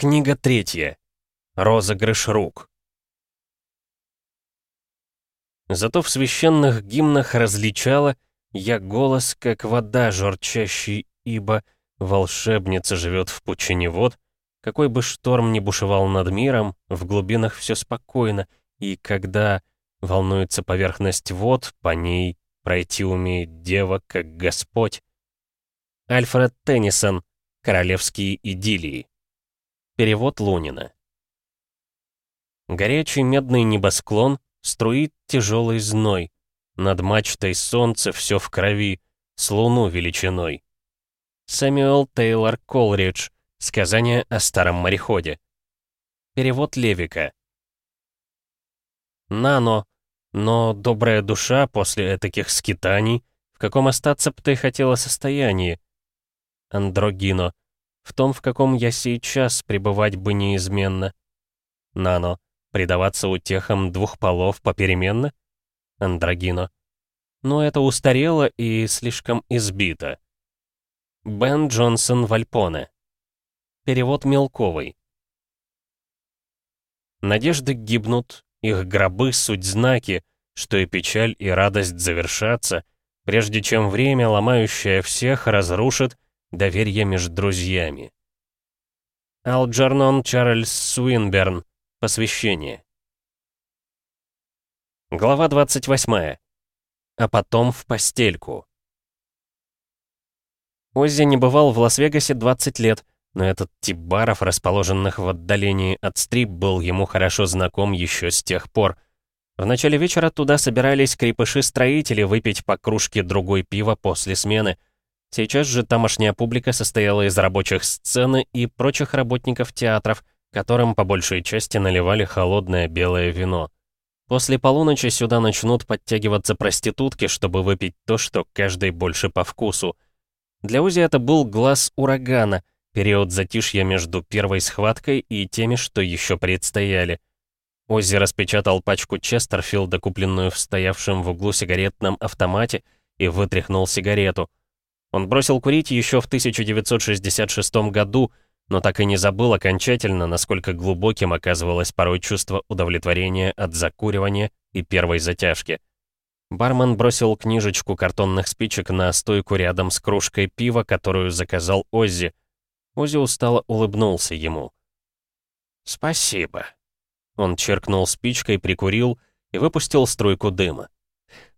Книга третья. Розыгрыш рук. Зато в священных гимнах различала Я голос, как вода журчащий, ибо Волшебница живет в пучине вод, Какой бы шторм ни бушевал над миром, В глубинах все спокойно, и когда Волнуется поверхность вод, по ней Пройти умеет дева, как Господь. Альфред Теннисон. Королевские идиллии. Перевод Лунина. Горячий медный небосклон струит тяжелый зной. Над мачтой солнце все в крови, с луну величиной. Сэмюэл Тейлор Колридж. Сказание о старом мореходе. Перевод Левика. Нано. Но добрая душа после этаких скитаний, в каком остаться б ты хотела состоянии? Андрогино. В том, в каком я сейчас пребывать бы неизменно. Нано. Предаваться утехам двух полов попеременно? Андрогино. Но это устарело и слишком избито. Бен Джонсон Вальпоне. Перевод Мелковый. Надежды гибнут, их гробы — суть знаки, что и печаль, и радость завершатся, прежде чем время, ломающее всех, разрушит Доверие между друзьями. Алджернон Чарльз Суинберн. Посвящение. Глава 28. А потом в постельку. Оззи не бывал в Лас-Вегасе 20 лет, но этот тип баров, расположенных в отдалении от стрип, был ему хорошо знаком еще с тех пор. В начале вечера туда собирались крепыши-строители выпить по кружке другой пива после смены — Сейчас же тамошняя публика состояла из рабочих сцены и прочих работников театров, которым по большей части наливали холодное белое вино. После полуночи сюда начнут подтягиваться проститутки, чтобы выпить то, что каждый больше по вкусу. Для Узи это был глаз урагана, период затишья между первой схваткой и теми, что еще предстояли. Оззи распечатал пачку Честерфилда, купленную в стоявшем в углу сигаретном автомате, и вытряхнул сигарету — он бросил курить еще в 1966 году, но так и не забыл окончательно, насколько глубоким оказывалось порой чувство удовлетворения от закуривания и первой затяжки. Бармен бросил книжечку картонных спичек на стойку рядом с кружкой пива, которую заказал Оззи. Оззи устало улыбнулся ему. «Спасибо». Он черкнул спичкой, прикурил и выпустил струйку дыма.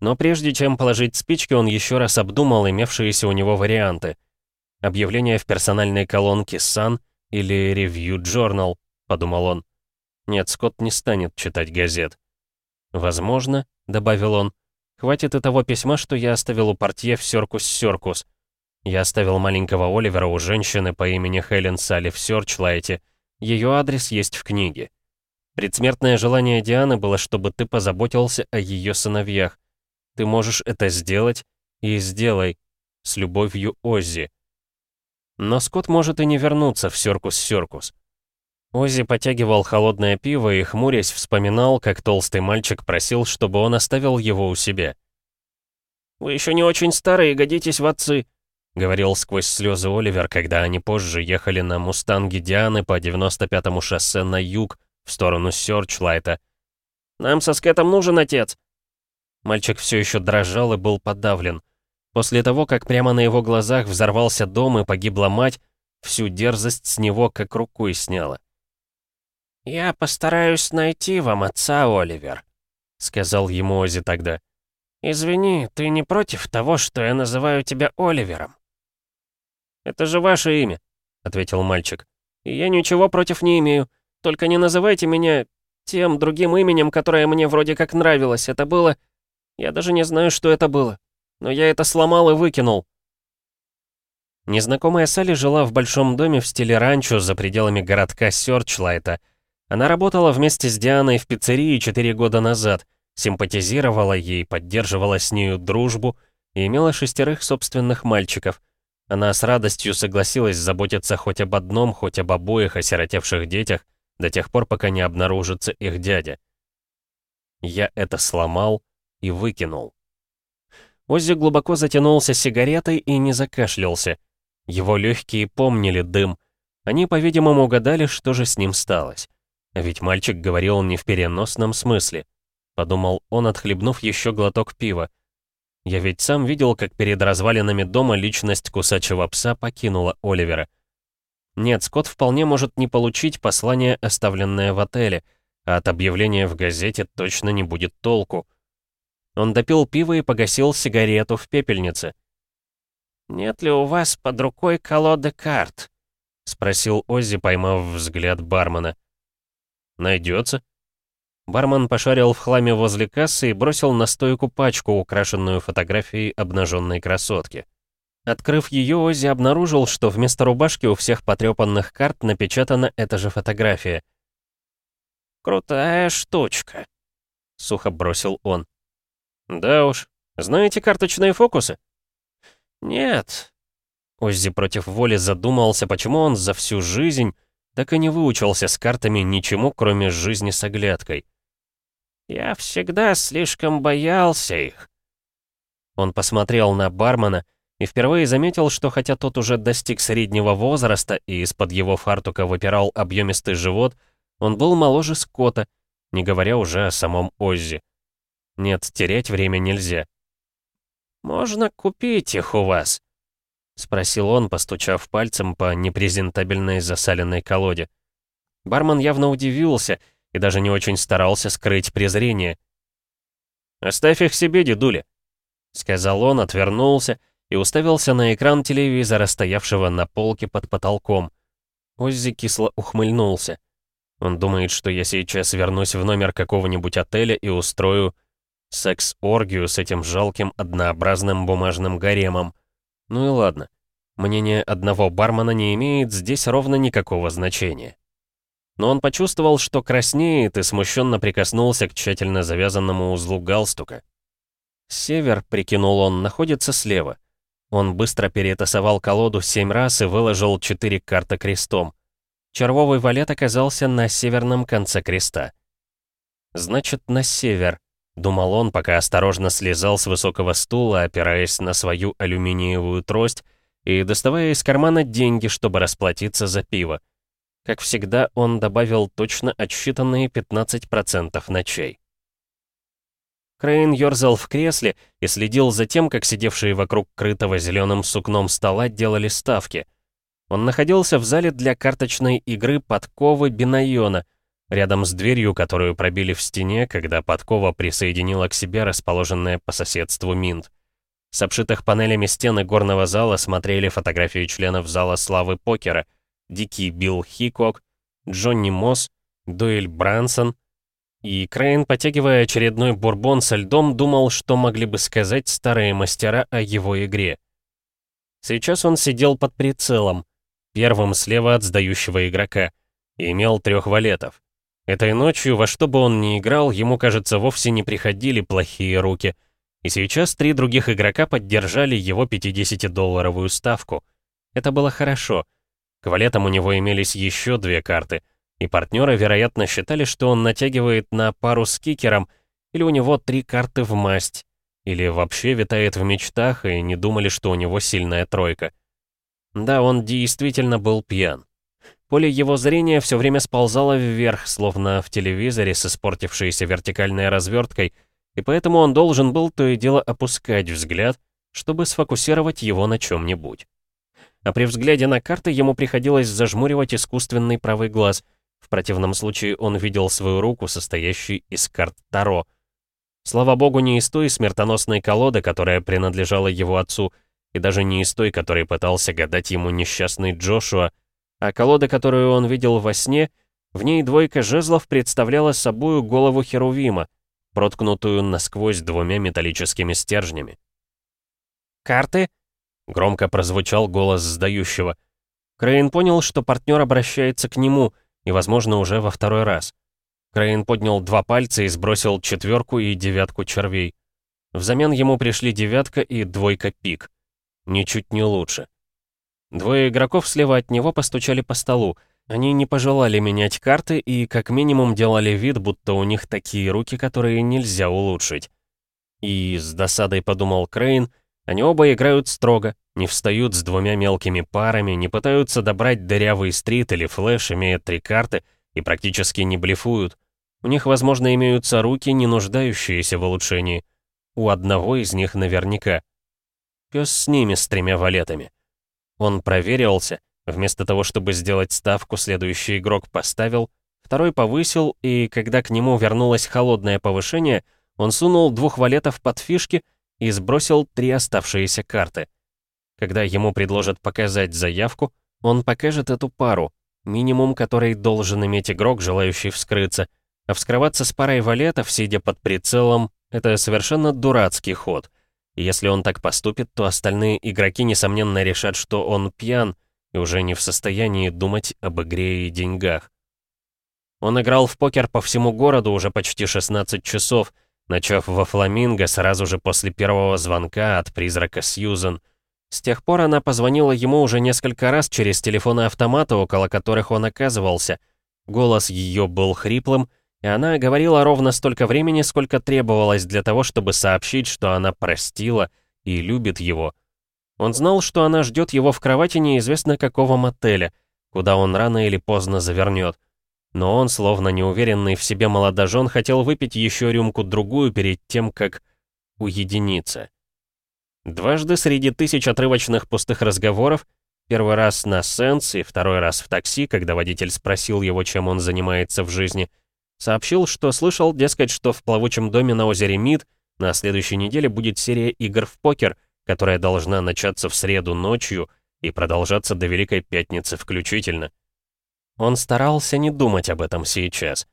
Но прежде чем положить спички, он еще раз обдумал имевшиеся у него варианты. Объявление в персональной колонке Sun или Review Journal, подумал он. Нет, Скотт не станет читать газет. Возможно, добавил он, хватит и того письма, что я оставил у портье в Сёркус-Сёркус. Я оставил маленького Оливера у женщины по имени Хелен Салли в Сёрчлайте. Ее адрес есть в книге. Предсмертное желание Дианы было, чтобы ты позаботился о ее сыновьях. Ты можешь это сделать, и сделай. С любовью Оззи. Но Скотт может и не вернуться в Сёркус-Сёркус. Оззи потягивал холодное пиво и, хмурясь, вспоминал, как толстый мальчик просил, чтобы он оставил его у себя. «Вы еще не очень старые, годитесь в отцы», — говорил сквозь слезы Оливер, когда они позже ехали на «Мустанге» Дианы по 95-му шоссе на юг, в сторону Сёрчлайта. «Нам со Скэтом нужен отец!» Мальчик все еще дрожал и был подавлен. После того, как прямо на его глазах взорвался дом и погибла мать, всю дерзость с него как рукой сняла. «Я постараюсь найти вам отца, Оливер», — сказал ему Ози тогда. «Извини, ты не против того, что я называю тебя Оливером?» «Это же ваше имя», — ответил мальчик. «И я ничего против не имею. Только не называйте меня тем другим именем, которое мне вроде как нравилось. Это было... Я даже не знаю, что это было. Но я это сломал и выкинул. Незнакомая Салли жила в большом доме в стиле ранчо за пределами городка Сёрчлайта. Она работала вместе с Дианой в пиццерии 4 года назад, симпатизировала ей, поддерживала с нею дружбу и имела шестерых собственных мальчиков. Она с радостью согласилась заботиться хоть об одном, хоть об обоих осиротевших детях, до тех пор, пока не обнаружится их дядя. Я это сломал и выкинул. Оззи глубоко затянулся сигаретой и не закашлялся. Его легкие помнили дым. Они, по-видимому, гадали, что же с ним сталось. Ведь мальчик говорил не в переносном смысле. Подумал он, отхлебнув еще глоток пива. Я ведь сам видел, как перед развалинами дома личность кусачего пса покинула Оливера. Нет, Скотт вполне может не получить послание, оставленное в отеле, а от объявления в газете точно не будет толку. Он допил пиво и погасил сигарету в пепельнице. «Нет ли у вас под рукой колоды карт?» — спросил Оззи, поймав взгляд бармена. «Найдется». Бармен пошарил в хламе возле кассы и бросил на стойку пачку, украшенную фотографией обнаженной красотки. Открыв ее, Оззи обнаружил, что вместо рубашки у всех потрепанных карт напечатана эта же фотография. «Крутая штучка», — сухо бросил он. «Да уж. Знаете карточные фокусы?» «Нет». Оззи против воли задумался, почему он за всю жизнь так и не выучился с картами ничему, кроме жизни с оглядкой. «Я всегда слишком боялся их». Он посмотрел на бармена и впервые заметил, что хотя тот уже достиг среднего возраста и из-под его фартука выпирал объемистый живот, он был моложе Скотта, не говоря уже о самом Оззи. Нет, терять время нельзя. «Можно купить их у вас?» — спросил он, постучав пальцем по непрезентабельной засаленной колоде. Бармен явно удивился и даже не очень старался скрыть презрение. «Оставь их себе, дедуля», — сказал он, отвернулся и уставился на экран телевизора, стоявшего на полке под потолком. Оззи кисло ухмыльнулся. Он думает, что я сейчас вернусь в номер какого-нибудь отеля и устрою секс-оргию с этим жалким однообразным бумажным гаремом. Ну и ладно. Мнение одного бармена не имеет здесь ровно никакого значения. Но он почувствовал, что краснеет и смущенно прикоснулся к тщательно завязанному узлу галстука. Север, прикинул он, находится слева. Он быстро перетасовал колоду семь раз и выложил четыре карты крестом. Червовый валет оказался на северном конце креста. Значит, на север, думал он, пока осторожно слезал с высокого стула, опираясь на свою алюминиевую трость и доставая из кармана деньги, чтобы расплатиться за пиво. Как всегда, он добавил точно отсчитанные 15% на чай. Крейн ерзал в кресле и следил за тем, как сидевшие вокруг крытого зеленым сукном стола делали ставки. Он находился в зале для карточной игры подковы Бинайона, рядом с дверью, которую пробили в стене, когда подкова присоединила к себе расположенное по соседству Минт. С обшитых панелями стены горного зала смотрели фотографии членов зала славы покера, Дикий Билл Хикок, Джонни Мосс, Дуэль Брансон — и Крейн, потягивая очередной бурбон со льдом, думал, что могли бы сказать старые мастера о его игре. Сейчас он сидел под прицелом, первым слева от сдающего игрока, и имел трех валетов. Этой ночью, во что бы он ни играл, ему, кажется, вовсе не приходили плохие руки. И сейчас три других игрока поддержали его 50-долларовую ставку. Это было хорошо. К валетам у него имелись еще две карты — и партнеры, вероятно, считали, что он натягивает на пару с кикером, или у него три карты в масть, или вообще витает в мечтах и не думали, что у него сильная тройка. Да, он действительно был пьян. Поле его зрения все время сползало вверх, словно в телевизоре с испортившейся вертикальной разверткой, и поэтому он должен был то и дело опускать взгляд, чтобы сфокусировать его на чем-нибудь. А при взгляде на карты ему приходилось зажмуривать искусственный правый глаз — в противном случае он видел свою руку, состоящую из карт Таро. Слава богу, не из той смертоносной колоды, которая принадлежала его отцу, и даже не из той, которой пытался гадать ему несчастный Джошуа, а колода, которую он видел во сне, в ней двойка жезлов представляла собою голову Херувима, проткнутую насквозь двумя металлическими стержнями. «Карты?» — громко прозвучал голос сдающего. Крейн понял, что партнер обращается к нему — и, возможно, уже во второй раз. Крейн поднял два пальца и сбросил четверку и девятку червей. Взамен ему пришли девятка и двойка пик. Ничуть не лучше. Двое игроков слева от него постучали по столу. Они не пожелали менять карты и как минимум делали вид, будто у них такие руки, которые нельзя улучшить. И с досадой подумал Крейн, Они оба играют строго, не встают с двумя мелкими парами, не пытаются добрать дырявый стрит или флэш, имея три карты, и практически не блефуют. У них, возможно, имеются руки, не нуждающиеся в улучшении. У одного из них наверняка. Пес с ними, с тремя валетами. Он проверился, вместо того, чтобы сделать ставку, следующий игрок поставил, второй повысил, и когда к нему вернулось холодное повышение, он сунул двух валетов под фишки и сбросил три оставшиеся карты. Когда ему предложат показать заявку, он покажет эту пару, минимум который должен иметь игрок, желающий вскрыться, а вскрываться с парой валетов, сидя под прицелом, это совершенно дурацкий ход. И если он так поступит, то остальные игроки, несомненно, решат, что он пьян и уже не в состоянии думать об игре и деньгах. Он играл в покер по всему городу уже почти 16 часов, начав во Фламинго сразу же после первого звонка от призрака Сьюзен. С тех пор она позвонила ему уже несколько раз через телефоны-автоматы, около которых он оказывался. Голос ее был хриплым, и она говорила ровно столько времени, сколько требовалось для того, чтобы сообщить, что она простила и любит его. Он знал, что она ждет его в кровати неизвестно какого мотеля, куда он рано или поздно завернет. Но он, словно неуверенный в себе молодожен, хотел выпить еще рюмку-другую перед тем, как уединиться. Дважды среди тысяч отрывочных пустых разговоров, первый раз на сенс и второй раз в такси, когда водитель спросил его, чем он занимается в жизни, сообщил, что слышал, дескать, что в плавучем доме на озере Мид на следующей неделе будет серия игр в покер, которая должна начаться в среду ночью и продолжаться до Великой Пятницы включительно. Он старался не думать об этом сейчас.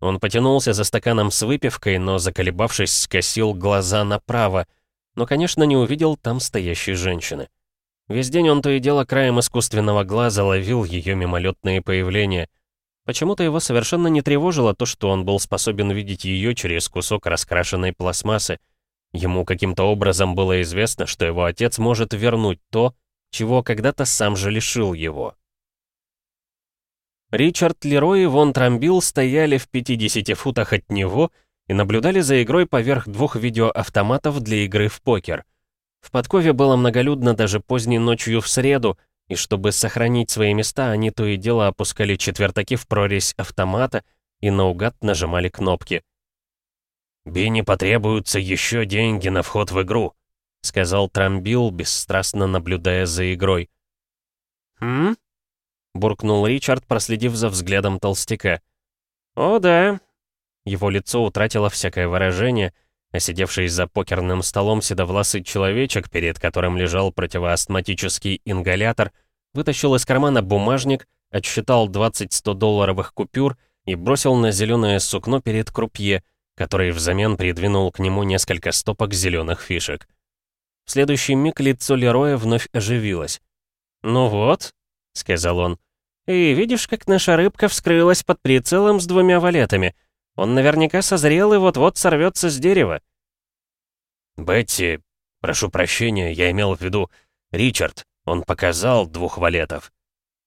Он потянулся за стаканом с выпивкой, но, заколебавшись, скосил глаза направо, но, конечно, не увидел там стоящей женщины. Весь день он то и дело краем искусственного глаза ловил ее мимолетные появления. Почему-то его совершенно не тревожило то, что он был способен видеть ее через кусок раскрашенной пластмассы. Ему каким-то образом было известно, что его отец может вернуть то, чего когда-то сам же лишил его. Ричард Лерой и Вон Трамбил стояли в 50 футах от него и наблюдали за игрой поверх двух видеоавтоматов для игры в покер. В подкове было многолюдно даже поздней ночью в среду, и чтобы сохранить свои места, они то и дело опускали четвертаки в прорезь автомата и наугад нажимали кнопки. «Бинни потребуются еще деньги на вход в игру», — сказал Трамбил, бесстрастно наблюдая за игрой. «Хм?» Буркнул Ричард, проследив за взглядом толстяка. «О, да». Его лицо утратило всякое выражение, а сидевший за покерным столом седовласый человечек, перед которым лежал противоастматический ингалятор, вытащил из кармана бумажник, отсчитал 20 100-долларовых купюр и бросил на зеленое сукно перед крупье, который взамен придвинул к нему несколько стопок зеленых фишек. В следующий миг лицо Лероя вновь оживилось. «Ну вот», — сказал он, и видишь, как наша рыбка вскрылась под прицелом с двумя валетами. Он наверняка созрел и вот-вот сорвется с дерева. Бетти, прошу прощения, я имел в виду Ричард. Он показал двух валетов,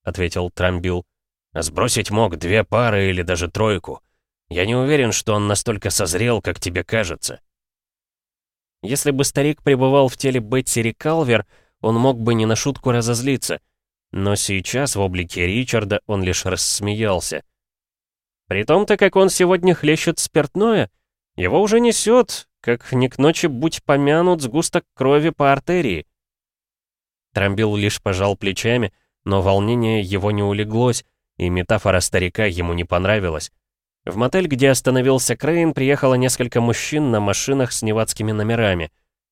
ответил Трамбил. А сбросить мог две пары или даже тройку. Я не уверен, что он настолько созрел, как тебе кажется. Если бы старик пребывал в теле Бетти Рикалвер, он мог бы не на шутку разозлиться — но сейчас в облике Ричарда он лишь рассмеялся. «При том-то, как он сегодня хлещет спиртное, его уже несет, как не к ночи будь помянут сгусток крови по артерии». Трамбил лишь пожал плечами, но волнение его не улеглось, и метафора старика ему не понравилась. В мотель, где остановился Крейн, приехало несколько мужчин на машинах с невадскими номерами.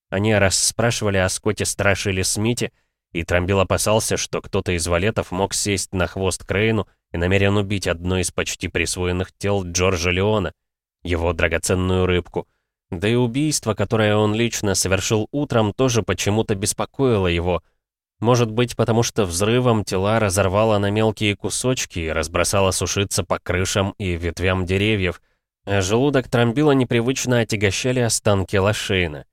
Они расспрашивали о Скотте Страшиле Смите, и Трамбил опасался, что кто-то из валетов мог сесть на хвост Крейну и намерен убить одно из почти присвоенных тел Джорджа Леона, его драгоценную рыбку. Да и убийство, которое он лично совершил утром, тоже почему-то беспокоило его. Может быть, потому что взрывом тела разорвало на мелкие кусочки и разбросало сушиться по крышам и ветвям деревьев, а желудок Трамбила непривычно отягощали останки Лошейна.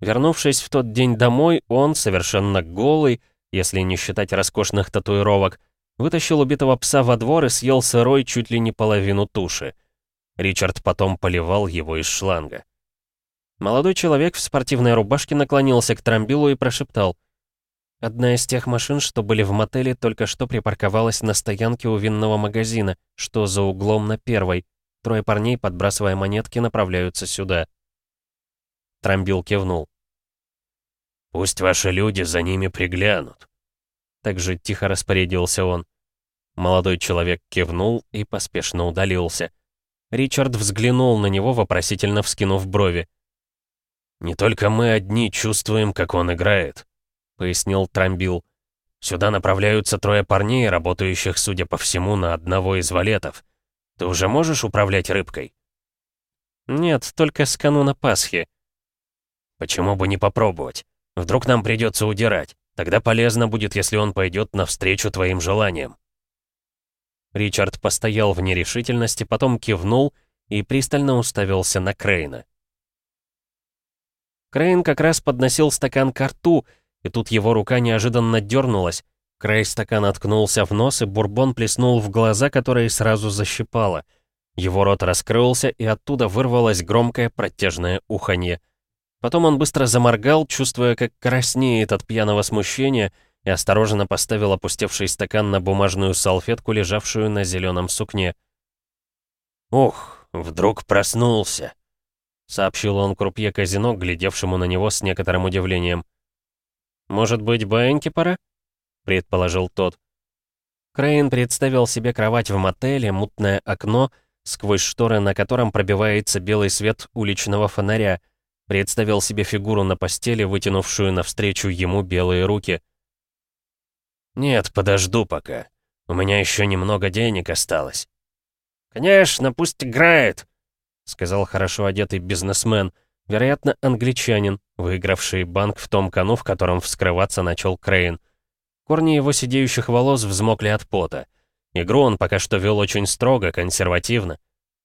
Вернувшись в тот день домой, он, совершенно голый, если не считать роскошных татуировок, вытащил убитого пса во двор и съел сырой чуть ли не половину туши. Ричард потом поливал его из шланга. Молодой человек в спортивной рубашке наклонился к трамбилу и прошептал. «Одна из тех машин, что были в мотеле, только что припарковалась на стоянке у винного магазина, что за углом на первой. Трое парней, подбрасывая монетки, направляются сюда». Трамбил кивнул. «Пусть ваши люди за ними приглянут», — так же тихо распорядился он. Молодой человек кивнул и поспешно удалился. Ричард взглянул на него, вопросительно вскинув брови. «Не только мы одни чувствуем, как он играет», — пояснил Трамбил. «Сюда направляются трое парней, работающих, судя по всему, на одного из валетов. Ты уже можешь управлять рыбкой?» «Нет, только с кануна Пасхи». «Почему бы не попробовать? Вдруг нам придется удирать. Тогда полезно будет, если он пойдет навстречу твоим желаниям». Ричард постоял в нерешительности, потом кивнул и пристально уставился на Крейна. Крейн как раз подносил стакан к рту, и тут его рука неожиданно дернулась. Край стакана откнулся в нос, и бурбон плеснул в глаза, которые сразу защипало. Его рот раскрылся, и оттуда вырвалось громкое протяжное уханье. Потом он быстро заморгал, чувствуя, как краснеет от пьяного смущения, и осторожно поставил опустевший стакан на бумажную салфетку, лежавшую на зеленом сукне. «Ух, вдруг проснулся!» — сообщил он крупье казино, глядевшему на него с некоторым удивлением. «Может быть, баиньки пора?» — предположил тот. Крейн представил себе кровать в мотеле, мутное окно, сквозь шторы на котором пробивается белый свет уличного фонаря, представил себе фигуру на постели, вытянувшую навстречу ему белые руки. «Нет, подожду пока. У меня еще немного денег осталось». «Конечно, пусть играет!» — сказал хорошо одетый бизнесмен, вероятно, англичанин, выигравший банк в том кону, в котором вскрываться начал Крейн. Корни его сидеющих волос взмокли от пота. Игру он пока что вел очень строго, консервативно.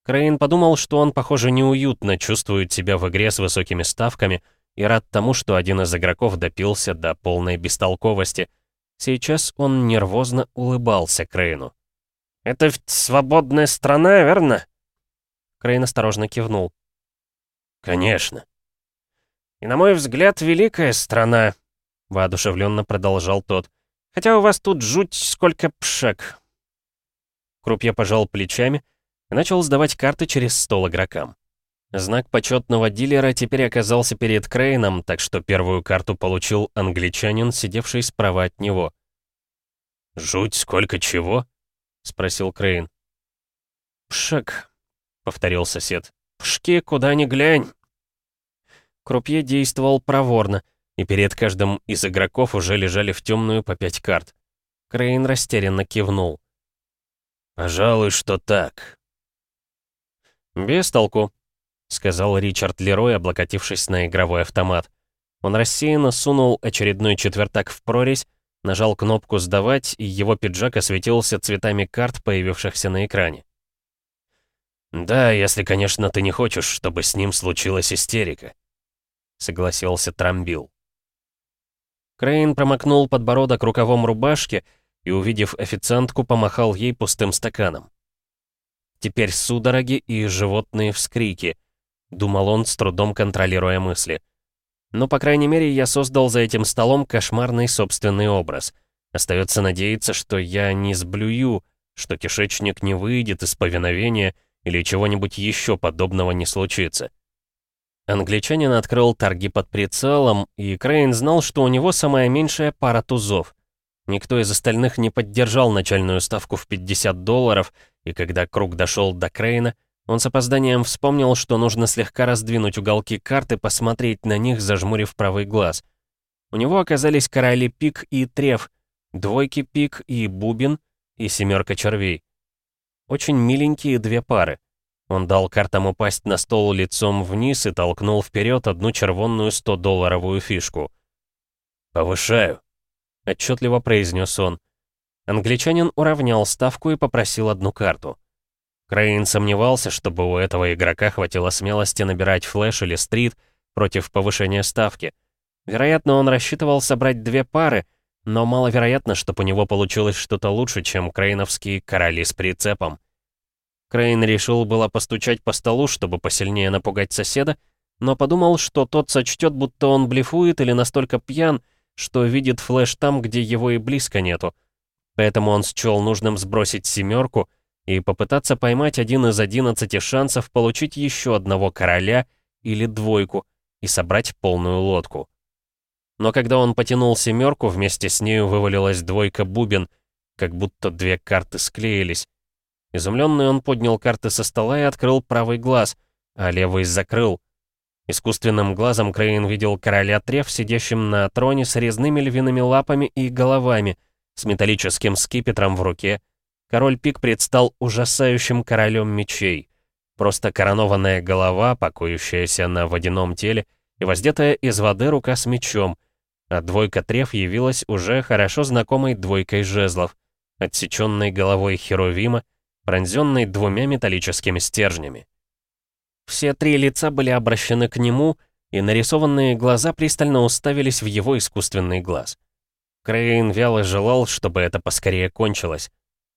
Крейн подумал, что он, похоже, неуютно чувствует себя в игре с высокими ставками и рад тому, что один из игроков допился до полной бестолковости. Сейчас он нервозно улыбался Крейну. «Это ведь свободная страна, верно?» Крейн осторожно кивнул. «Конечно». «И, на мой взгляд, великая страна», — воодушевленно продолжал тот. «Хотя у вас тут жуть сколько пшек». Крупье пожал плечами и начал сдавать карты через стол игрокам. Знак почетного дилера теперь оказался перед Крейном, так что первую карту получил англичанин, сидевший справа от него. «Жуть сколько чего?» — спросил Крейн. «Пшек», — повторил сосед. «Пшки, куда ни глянь!» Крупье действовал проворно, и перед каждым из игроков уже лежали в темную по пять карт. Крейн растерянно кивнул. «Пожалуй, что так». «Без толку», — сказал Ричард Лерой, облокотившись на игровой автомат. Он рассеянно сунул очередной четвертак в прорезь, нажал кнопку «Сдавать», и его пиджак осветился цветами карт, появившихся на экране. «Да, если, конечно, ты не хочешь, чтобы с ним случилась истерика», — согласился Трамбил. Крейн промокнул подбородок рукавом рубашки и, увидев официантку, помахал ей пустым стаканом. «Теперь судороги и животные вскрики», — думал он, с трудом контролируя мысли. «Но, по крайней мере, я создал за этим столом кошмарный собственный образ. Остается надеяться, что я не сблюю, что кишечник не выйдет из повиновения, — или чего-нибудь еще подобного не случится. Англичанин открыл торги под прицелом, и Крейн знал, что у него самая меньшая пара тузов. Никто из остальных не поддержал начальную ставку в 50 долларов, и когда круг дошел до Крейна, он с опозданием вспомнил, что нужно слегка раздвинуть уголки карты, посмотреть на них, зажмурив правый глаз. У него оказались короли пик и треф, двойки пик и бубен, и семерка червей. Очень миленькие две пары. Он дал картам упасть на стол лицом вниз и толкнул вперед одну червонную 100-долларовую фишку. «Повышаю», — отчетливо произнес он. Англичанин уравнял ставку и попросил одну карту. Крейн сомневался, чтобы у этого игрока хватило смелости набирать флеш или стрит против повышения ставки. Вероятно, он рассчитывал собрать две пары, но маловероятно, чтобы у него получилось что-то лучше, чем крейновские короли с прицепом. Крейн решил было постучать по столу, чтобы посильнее напугать соседа, но подумал, что тот сочтет, будто он блефует или настолько пьян, что видит флеш там, где его и близко нету. Поэтому он счел нужным сбросить семерку и попытаться поймать один из одиннадцати шансов получить еще одного короля или двойку и собрать полную лодку. Но когда он потянул семерку, вместе с нею вывалилась двойка бубен, как будто две карты склеились. Изумленный он поднял карты со стола и открыл правый глаз, а левый закрыл. Искусственным глазом Крейн видел короля Треф, сидящим на троне с резными львиными лапами и головами, с металлическим скипетром в руке. Король Пик предстал ужасающим королем мечей. Просто коронованная голова, покоящаяся на водяном теле, и воздетая из воды рука с мечом — а двойка треф явилась уже хорошо знакомой двойкой жезлов, отсеченной головой Херувима, пронзенной двумя металлическими стержнями. Все три лица были обращены к нему, и нарисованные глаза пристально уставились в его искусственный глаз. Крейн вяло желал, чтобы это поскорее кончилось.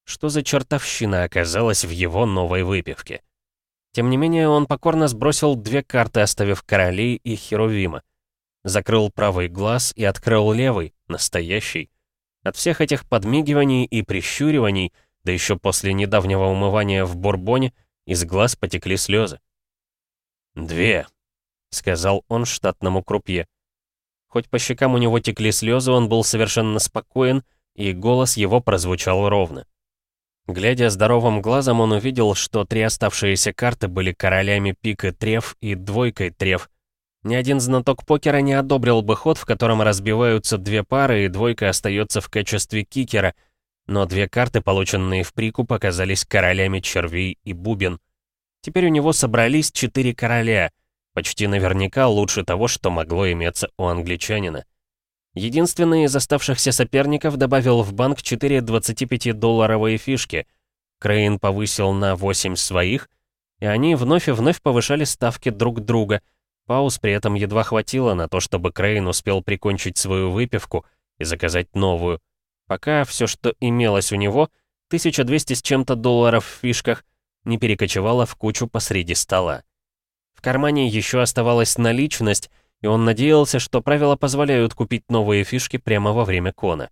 Что за чертовщина оказалась в его новой выпивке? Тем не менее, он покорно сбросил две карты, оставив королей и Херувима. Закрыл правый глаз и открыл левый, настоящий. От всех этих подмигиваний и прищуриваний, да еще после недавнего умывания в бурбоне, из глаз потекли слезы. «Две», — сказал он штатному крупье. Хоть по щекам у него текли слезы, он был совершенно спокоен, и голос его прозвучал ровно. Глядя здоровым глазом, он увидел, что три оставшиеся карты были королями пик и треф и двойкой треф, ни один знаток покера не одобрил бы ход, в котором разбиваются две пары и двойка остается в качестве кикера, но две карты, полученные в прикуп, оказались королями червей и бубен. Теперь у него собрались четыре короля, почти наверняка лучше того, что могло иметься у англичанина. Единственный из оставшихся соперников добавил в банк четыре 25-долларовые фишки. Крейн повысил на 8 своих, и они вновь и вновь повышали ставки друг друга — Пауз при этом едва хватило на то, чтобы Крейн успел прикончить свою выпивку и заказать новую. Пока все, что имелось у него, 1200 с чем-то долларов в фишках, не перекочевало в кучу посреди стола. Кармане еще оставалась наличность, и он надеялся, что правила позволяют купить новые фишки прямо во время кона.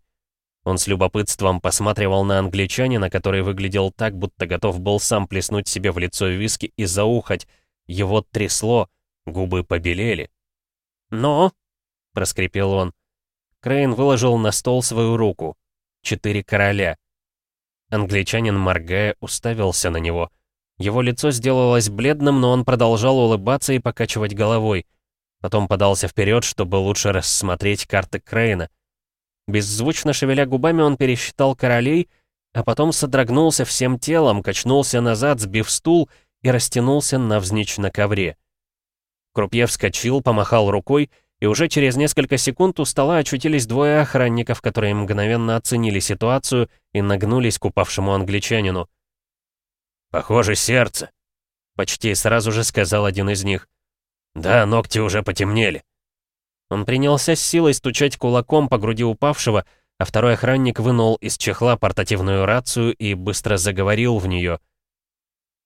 Он с любопытством посматривал на англичанина, который выглядел так, будто готов был сам плеснуть себе в лицо виски и заухать. Его трясло, Губы побелели. «Но!» — проскрипел он. Крейн выложил на стол свою руку. Четыре короля. Англичанин, моргая, уставился на него. Его лицо сделалось бледным, но он продолжал улыбаться и покачивать головой. Потом подался вперед, чтобы лучше рассмотреть карты Крейна. Беззвучно шевеля губами, он пересчитал королей, а потом содрогнулся всем телом, качнулся назад, сбив стул и растянулся навзничь на ковре. Крупье вскочил, помахал рукой, и уже через несколько секунд у стола очутились двое охранников, которые мгновенно оценили ситуацию и нагнулись к упавшему англичанину. «Похоже, сердце», — почти сразу же сказал один из них. «Да, ногти уже потемнели». Он принялся с силой стучать кулаком по груди упавшего, а второй охранник вынул из чехла портативную рацию и быстро заговорил в нее —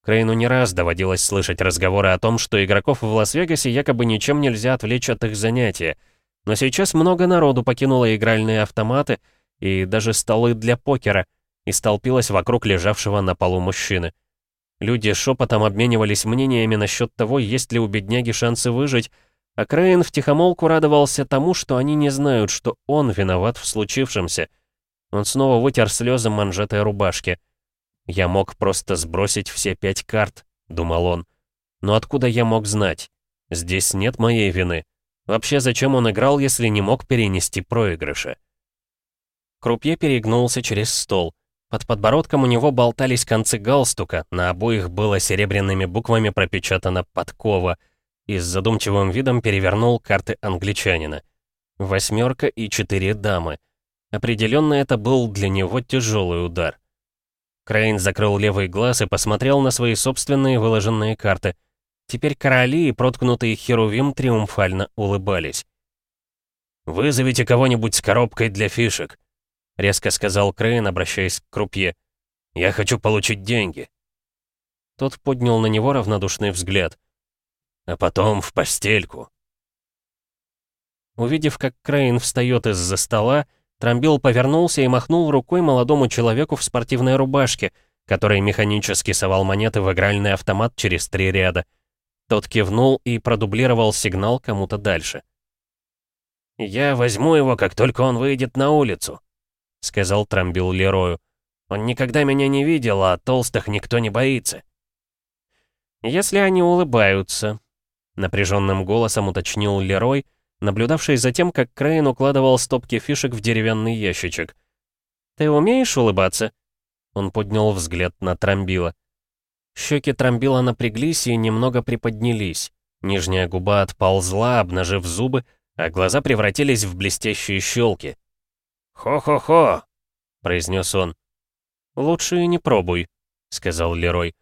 Крейну не раз доводилось слышать разговоры о том, что игроков в Лас-Вегасе якобы ничем нельзя отвлечь от их занятия. Но сейчас много народу покинуло игральные автоматы и даже столы для покера и столпилось вокруг лежавшего на полу мужчины. Люди шепотом обменивались мнениями насчет того, есть ли у бедняги шансы выжить, а Крейн втихомолку радовался тому, что они не знают, что он виноват в случившемся. Он снова вытер слезы манжетой рубашки. «Я мог просто сбросить все пять карт», — думал он. «Но откуда я мог знать? Здесь нет моей вины. Вообще, зачем он играл, если не мог перенести проигрыша?» Крупье перегнулся через стол. Под подбородком у него болтались концы галстука, на обоих было серебряными буквами пропечатано «подкова», и с задумчивым видом перевернул карты англичанина. Восьмерка и четыре дамы. Определенно это был для него тяжелый удар. Крейн закрыл левый глаз и посмотрел на свои собственные выложенные карты. Теперь короли и проткнутые херувим триумфально улыбались. «Вызовите кого-нибудь с коробкой для фишек», — резко сказал Крейн, обращаясь к крупье. «Я хочу получить деньги». Тот поднял на него равнодушный взгляд. а потом в постельку». Увидев, как Крейн встает из-за стола, Трамбил повернулся и махнул рукой молодому человеку в спортивной рубашке, который механически совал монеты в игральный автомат через три ряда. Тот кивнул и продублировал сигнал кому-то дальше. «Я возьму его, как только он выйдет на улицу», — сказал Трамбил Лерою. «Он никогда меня не видел, а толстых никто не боится». «Если они улыбаются», — напряженным голосом уточнил Лерой, наблюдавший за тем, как Крейн укладывал стопки фишек в деревянный ящичек. «Ты умеешь улыбаться?» Он поднял взгляд на Трамбила. Щеки Трамбила напряглись и немного приподнялись. Нижняя губа отползла, обнажив зубы, а глаза превратились в блестящие щелки. «Хо-хо-хо!» — произнес он. «Лучше и не пробуй», — сказал Лерой.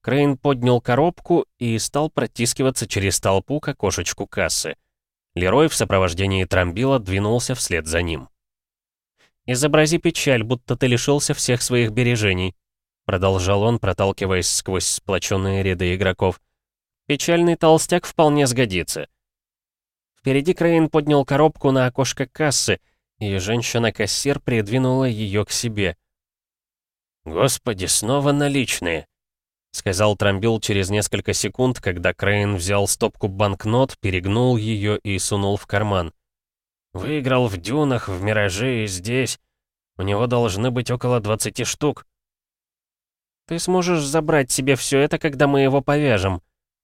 Крейн поднял коробку и стал протискиваться через толпу к окошечку кассы. Лерой в сопровождении Трамбила двинулся вслед за ним. «Изобрази печаль, будто ты лишился всех своих бережений», продолжал он, проталкиваясь сквозь сплоченные ряды игроков. «Печальный толстяк вполне сгодится». Впереди Крейн поднял коробку на окошко кассы, и женщина-кассир придвинула ее к себе. «Господи, снова наличные!» сказал Трамбил через несколько секунд, когда Крейн взял стопку банкнот, перегнул ее и сунул в карман. «Выиграл в дюнах, в мираже и здесь. У него должны быть около 20 штук». «Ты сможешь забрать себе все это, когда мы его повяжем.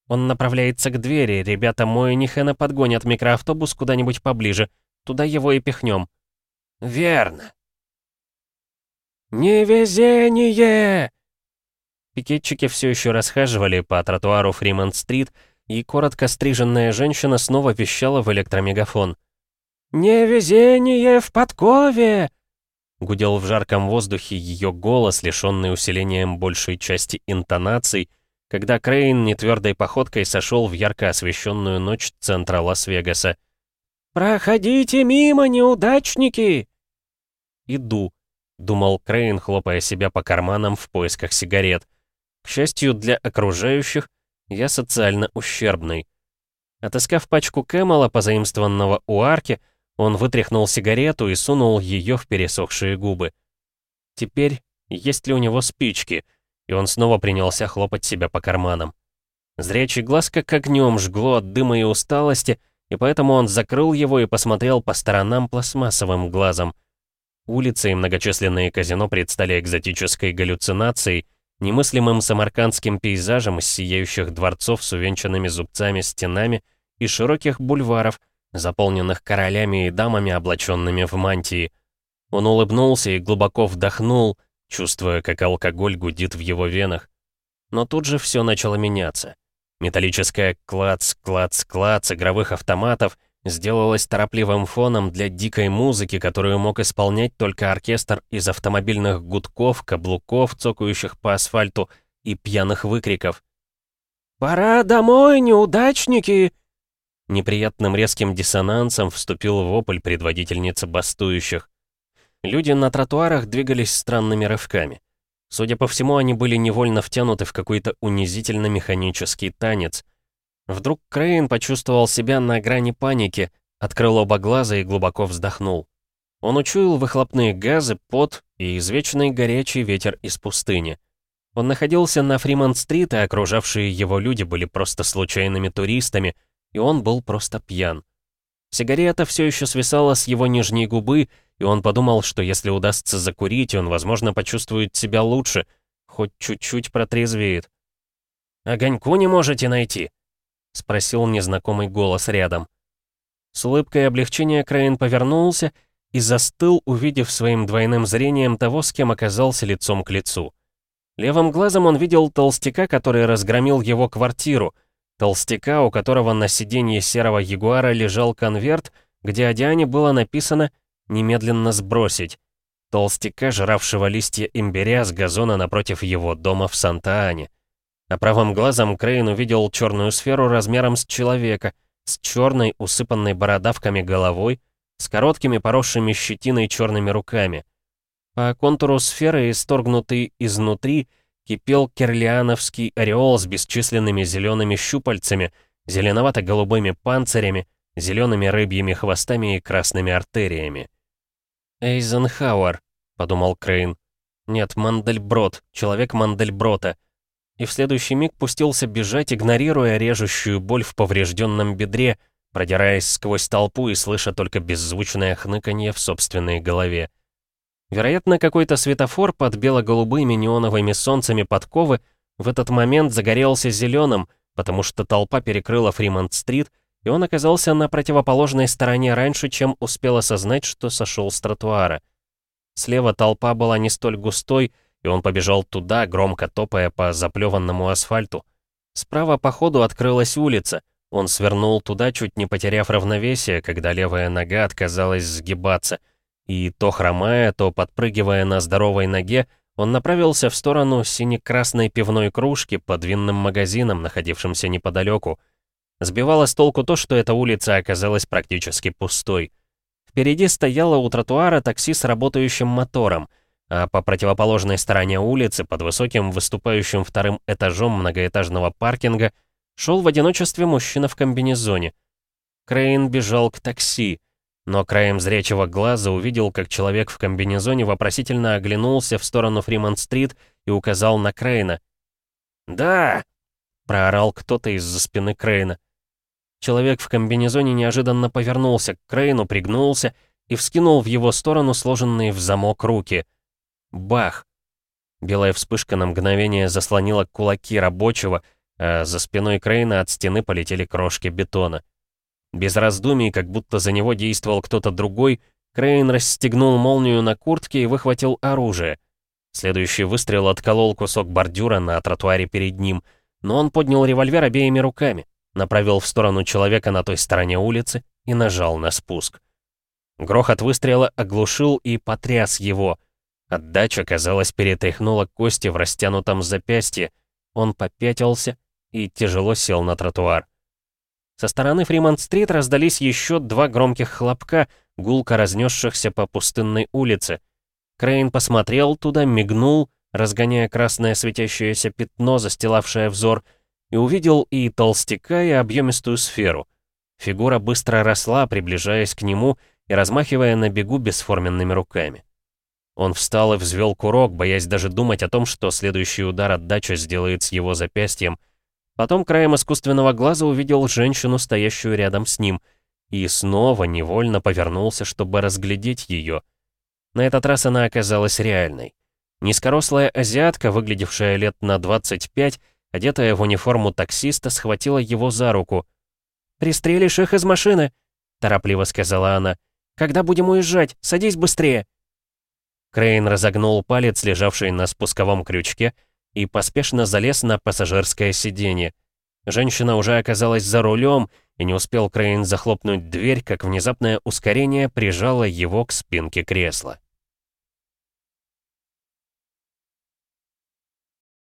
Он направляется к двери, ребята Моэнихэна подгонят микроавтобус куда-нибудь поближе. Туда его и пихнем». «Верно». «Невезение!» Пикетчики все еще расхаживали по тротуару Фримонт-стрит, и коротко стриженная женщина снова вещала в электромегафон. «Невезение в подкове!» Гудел в жарком воздухе ее голос, лишенный усилением большей части интонаций, когда Крейн нетвердой походкой сошел в ярко освещенную ночь центра Лас-Вегаса. «Проходите мимо, неудачники!» «Иду», — думал Крейн, хлопая себя по карманам в поисках сигарет. К счастью для окружающих, я социально ущербный. Отыскав пачку Кэмела, позаимствованного у арки, он вытряхнул сигарету и сунул ее в пересохшие губы. Теперь, есть ли у него спички? И он снова принялся хлопать себя по карманам. Зрячий глаз как огнем жгло от дыма и усталости, и поэтому он закрыл его и посмотрел по сторонам пластмассовым глазом. Улицы и многочисленные казино предстали экзотической галлюцинацией, немыслимым самаркандским пейзажем из сияющих дворцов с увенчанными зубцами стенами и широких бульваров, заполненных королями и дамами, облаченными в мантии. Он улыбнулся и глубоко вдохнул, чувствуя, как алкоголь гудит в его венах. Но тут же все начало меняться. Металлическая клац-клац-клац игровых автоматов — сделалось торопливым фоном для дикой музыки, которую мог исполнять только оркестр из автомобильных гудков, каблуков, цокающих по асфальту и пьяных выкриков. «Пора домой, неудачники!» Неприятным резким диссонансом вступил вопль предводительницы бастующих. Люди на тротуарах двигались странными рывками. Судя по всему, они были невольно втянуты в какой-то унизительно-механический танец — Вдруг Крейн почувствовал себя на грани паники, открыл оба глаза и глубоко вздохнул. Он учуял выхлопные газы, пот и извечный горячий ветер из пустыни. Он находился на Фримонт-стрит, и окружавшие его люди были просто случайными туристами, и он был просто пьян. Сигарета все еще свисала с его нижней губы, и он подумал, что если удастся закурить, он, возможно, почувствует себя лучше, хоть чуть-чуть протрезвеет. «Огоньку не можете найти?» — спросил незнакомый голос рядом. С улыбкой облегчения Крейн повернулся и застыл, увидев своим двойным зрением того, с кем оказался лицом к лицу. Левым глазом он видел толстяка, который разгромил его квартиру, толстяка, у которого на сиденье серого ягуара лежал конверт, где о Диане было написано «немедленно сбросить», толстяка, жравшего листья имбиря с газона напротив его дома в Санта-Ане. А правым глазом Крейн увидел черную сферу размером с человека, с черной, усыпанной бородавками головой, с короткими поросшими щетиной черными руками. По контуру сферы, исторгнутый изнутри, кипел керлиановский ореол с бесчисленными зелеными щупальцами, зеленовато-голубыми панцирями, зелеными рыбьими хвостами и красными артериями. «Эйзенхауэр», — подумал Крейн. «Нет, Мандельброд, человек Мандельброта». И в следующий миг пустился бежать, игнорируя режущую боль в поврежденном бедре, продираясь сквозь толпу и слыша только беззвучное хныканье в собственной голове. Вероятно, какой-то светофор под бело-голубыми неоновыми солнцами подковы в этот момент загорелся зеленым, потому что толпа перекрыла Фримонт-стрит, и он оказался на противоположной стороне раньше, чем успел осознать, что сошел с тротуара. Слева толпа была не столь густой, и он побежал туда, громко топая по заплеванному асфальту. Справа по ходу открылась улица. Он свернул туда, чуть не потеряв равновесие, когда левая нога отказалась сгибаться. И то хромая, то подпрыгивая на здоровой ноге, он направился в сторону сине-красной пивной кружки под винным магазином, находившимся неподалеку. Сбивало с толку то, что эта улица оказалась практически пустой. Впереди стояло у тротуара такси с работающим мотором, а по противоположной стороне улицы, под высоким выступающим вторым этажом многоэтажного паркинга, шел в одиночестве мужчина в комбинезоне. Крейн бежал к такси, но краем зрячего глаза увидел, как человек в комбинезоне вопросительно оглянулся в сторону Фримонт-стрит и указал на Крейна. «Да!» — проорал кто-то из-за спины Крейна. Человек в комбинезоне неожиданно повернулся к Крейну, пригнулся и вскинул в его сторону сложенные в замок руки. Бах! Белая вспышка на мгновение заслонила кулаки рабочего, а за спиной Крейна от стены полетели крошки бетона. Без раздумий, как будто за него действовал кто-то другой, Крейн расстегнул молнию на куртке и выхватил оружие. Следующий выстрел отколол кусок бордюра на тротуаре перед ним, но он поднял револьвер обеими руками направил в сторону человека на той стороне улицы и нажал на спуск. Грохот выстрела оглушил и потряс его. Отдача, казалось, перетряхнула кости в растянутом запястье. Он попятился и тяжело сел на тротуар. Со стороны Фримонт-стрит раздались еще два громких хлопка, гулко разнесшихся по пустынной улице. Крейн посмотрел туда, мигнул, разгоняя красное светящееся пятно, застилавшее взор, и увидел и толстяка, и объемистую сферу. Фигура быстро росла, приближаясь к нему и размахивая на бегу бесформенными руками. Он встал и взвел курок, боясь даже думать о том, что следующий удар отдача сделает с его запястьем. Потом краем искусственного глаза увидел женщину, стоящую рядом с ним, и снова невольно повернулся, чтобы разглядеть ее. На этот раз она оказалась реальной. Низкорослая азиатка, выглядевшая лет на 25, одетая в униформу таксиста, схватила его за руку. «Пристрелишь их из машины!» — торопливо сказала она. «Когда будем уезжать? Садись быстрее!» Крейн разогнул палец, лежавший на спусковом крючке, и поспешно залез на пассажирское сиденье. Женщина уже оказалась за рулем, и не успел Крейн захлопнуть дверь, как внезапное ускорение прижало его к спинке кресла.